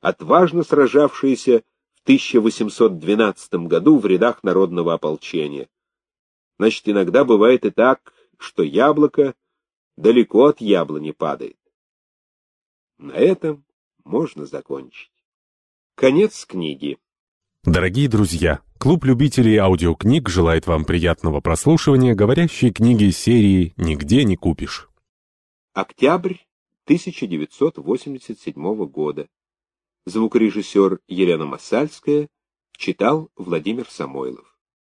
отважно сражавшиеся в 1812 году в рядах народного ополчения. Значит, иногда бывает и так, что яблоко далеко от яблони падает. На этом можно закончить. Конец книги. Дорогие друзья, клуб любителей аудиокниг желает вам приятного прослушивания говорящей книги серии «Нигде не купишь». Октябрь 1987 года. Звукорежиссер Елена Масальская читал Владимир Самойлов.